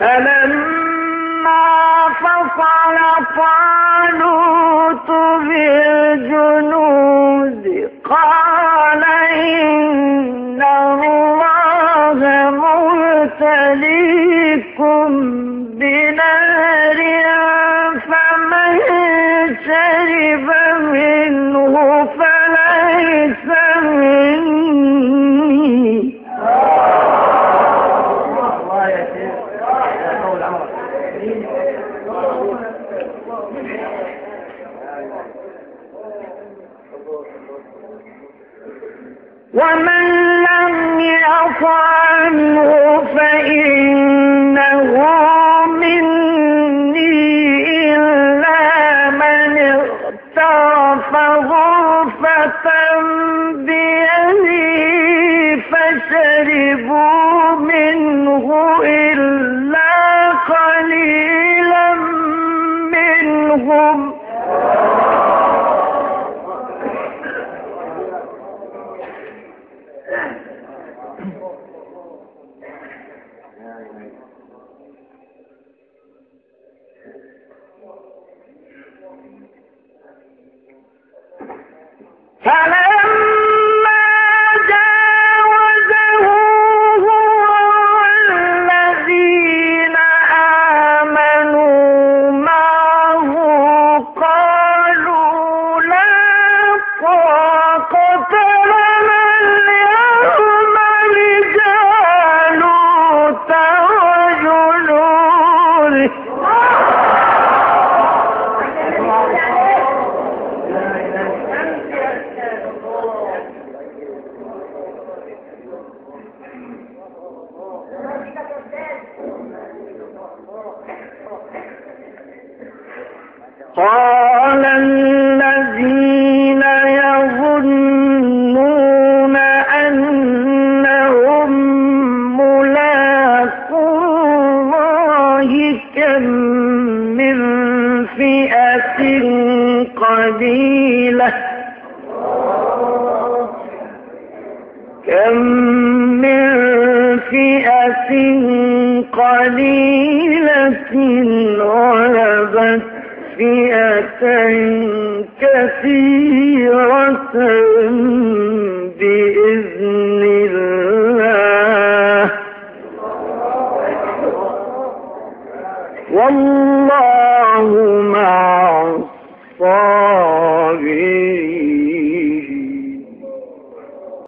فلما فصل طالوت بالجنود قال إن الله مبتليكم بنار ومن لم يطعمه فإنه مني إلا من اغترف غرفة بيده فشربوا فلما قال الذين يظنون أنهم ملاقو الله كم من فئة قليلة. كم من فئة قليلة فئة كثيرة بإذن الله والله مع